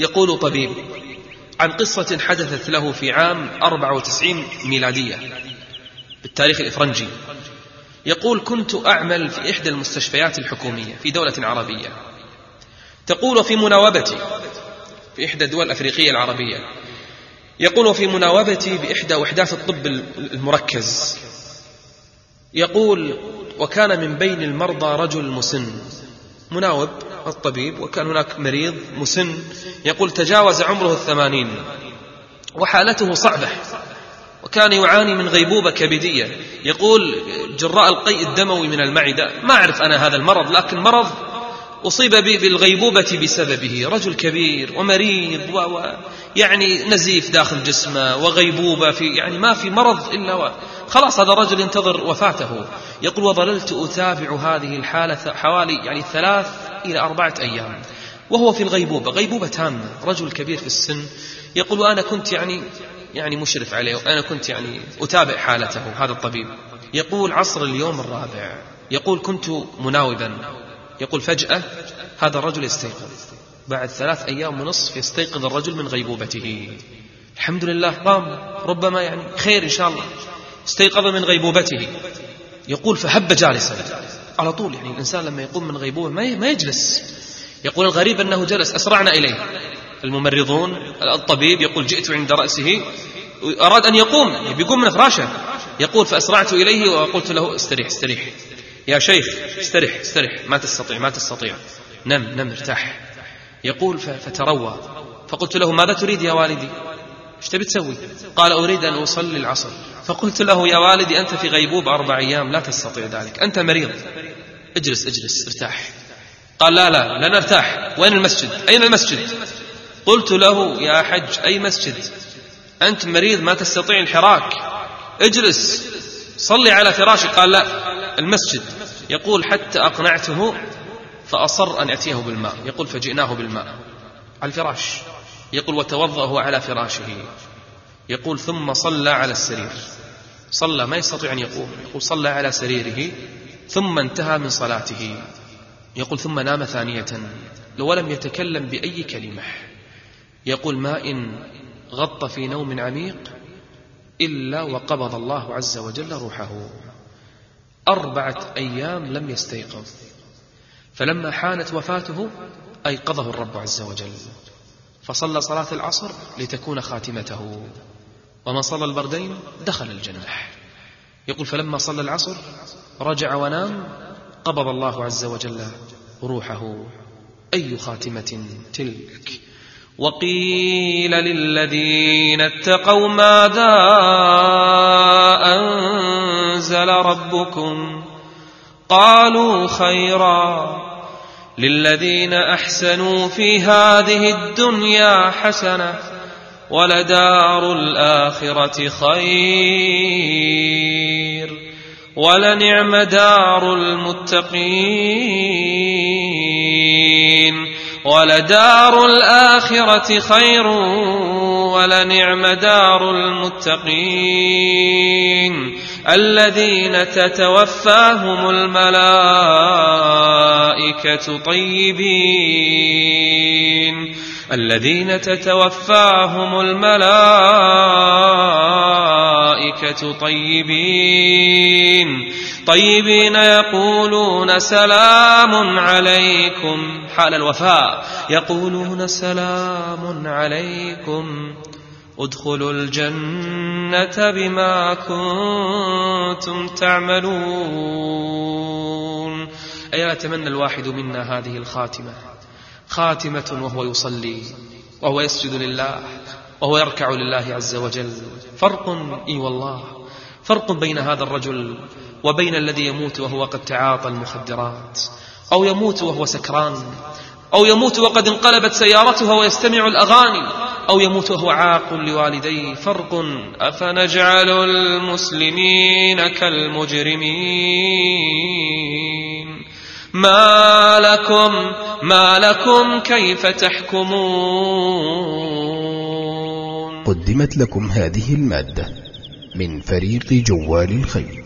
يقول طبيب عن قصة حدثت له في عام 94 ميلادية بالتاريخ الإفرنجي. يقول كنت أعمل في إحدى المستشفيات الحكومية في دولة عربية. تقول في مناوبتي في إحدى الدول الأفريقية العربية. يقول في مناوبتي بإحدى وحدات الطب المركز. يقول وكان من بين المرضى رجل مسن. مناوب الطبيب وكان هناك مريض مسن يقول تجاوز عمره الثمانين وحالته صعبة وكان يعاني من غيبوبة كبدية. يقول جراء القيء الدموي من المعدة ما أعرف أنا هذا المرض لكن مرض أصيب بالغيبوبة بسببه. رجل كبير ومريض و... يعني نزيف داخل جسمه وغيبوبة في يعني ما في مرض إلا و... خلاص هذا الرجل ينتظر وفاته. يقول وظللت أتابع هذه الحالة حوالي يعني ثلاث إلى أربعة أيام. وهو في الغيبوبة. غيبوبة تامة. رجل كبير في السن. يقول وأنا كنت يعني يعني مشرف عليه. أنا كنت يعني أتابع حالته هذا الطبيب. يقول عصر اليوم الرابع. يقول كنت مناوبا. يقول فجأة هذا الرجل يستيقظ. بعد ثلاث أيام ونصف يستيقظ الرجل من غيبوبته. الحمد لله قام. ربما يعني خير إن شاء الله. استيقظ من غيبوبته. يقول فهب جالسا. على طول يعني الإنسان لما يقوم من غيبوبة ما يجلس. يقول الغريب أنه جلس. أسرعنا إليه. الممرضون الطبيب يقول جئت عند رأسه. أراد أن يقوم. يعني بيقوم من فراشه. يقول فأسرعت إليه وقلت له استريح استريح. يا شيخ استرح استرح. ما تستطيع ما تستطيع. نم نم ارتاح. يقول فتروى. فقلت له ماذا تريد يا والدي؟ إيش تبي تسوي؟ قال أريد أن أصلي العصر. فقلت له يا والدي أنت في غيبوب أربع أيام لا تستطيع ذلك. أنت مريض. اجلس اجلس ارتاح. قال لا لا لن أرتاح. وين المسجد؟ أين المسجد؟ قلت له يا حج أي مسجد؟ أنت مريض ما تستطيع الحراك اجلس صلي على فراشك قال لا المسجد. يقول حتى أقنعته فأصر أن يأتيه بالماء. يقول فجئناه بالماء. على الفراش. يقول وتوضأ هو على فراشه. يقول ثم صلى على السرير. صلى ما يستطيع أن يقوم. يقول صلى على سريره ثم انتهى من صلاته. يقول ثم نام ثانية. ولم يتكلم بأي كلمة. يقول ما إن غط في نوم عميق إلا وقبض الله عز وجل روحه. أربعة أيام لم يستيقظ. فلما حانت وفاته أيقظه الرب عز وجل. فصلى صلاة العصر لتكون خاتمته. ومن صلى البردين دخل الجنة يقول فلما صلى العصر رجع ونام قبض الله عز وجل روحه. أي خاتمة تلك؟ وقيل للذين اتقوا ماذا أنزل ربكم قالوا خيرا للذين أحسنوا في هذه الدنيا حسنة ولدار الآخرة خير ولنعم دار المتقين ولدار الآخرة خير ولنعم دار المتقين الذين تتوفاهم الملائكة طيبين. الذين تتوفاهم الملائكة طيبين. طيبين يقولون سلام عليكم. حال الوفاء. يقولون سلام عليكم. ادخلوا الجنة بما كنتم تعملون. أيا يتمنى الواحد منا هذه الخاتمة؟ خاتمة وهو يصلي وهو يسجد لله وهو يركع لله عز وجل. فرق إي والله. فرق بين هذا الرجل وبين الذي يموت وهو قد تعاطى المخدرات أو يموت وهو سكران أو يموت وقد انقلبت سيارته ويستمع الأغاني أو يموت وهو عاق لوالديه فرق. أفنجعل المسلمين كالمجرمين؟ ما لكم ما لكم كيف تحكمون؟ قدمت لكم هذه المادة من فريق جوال الخير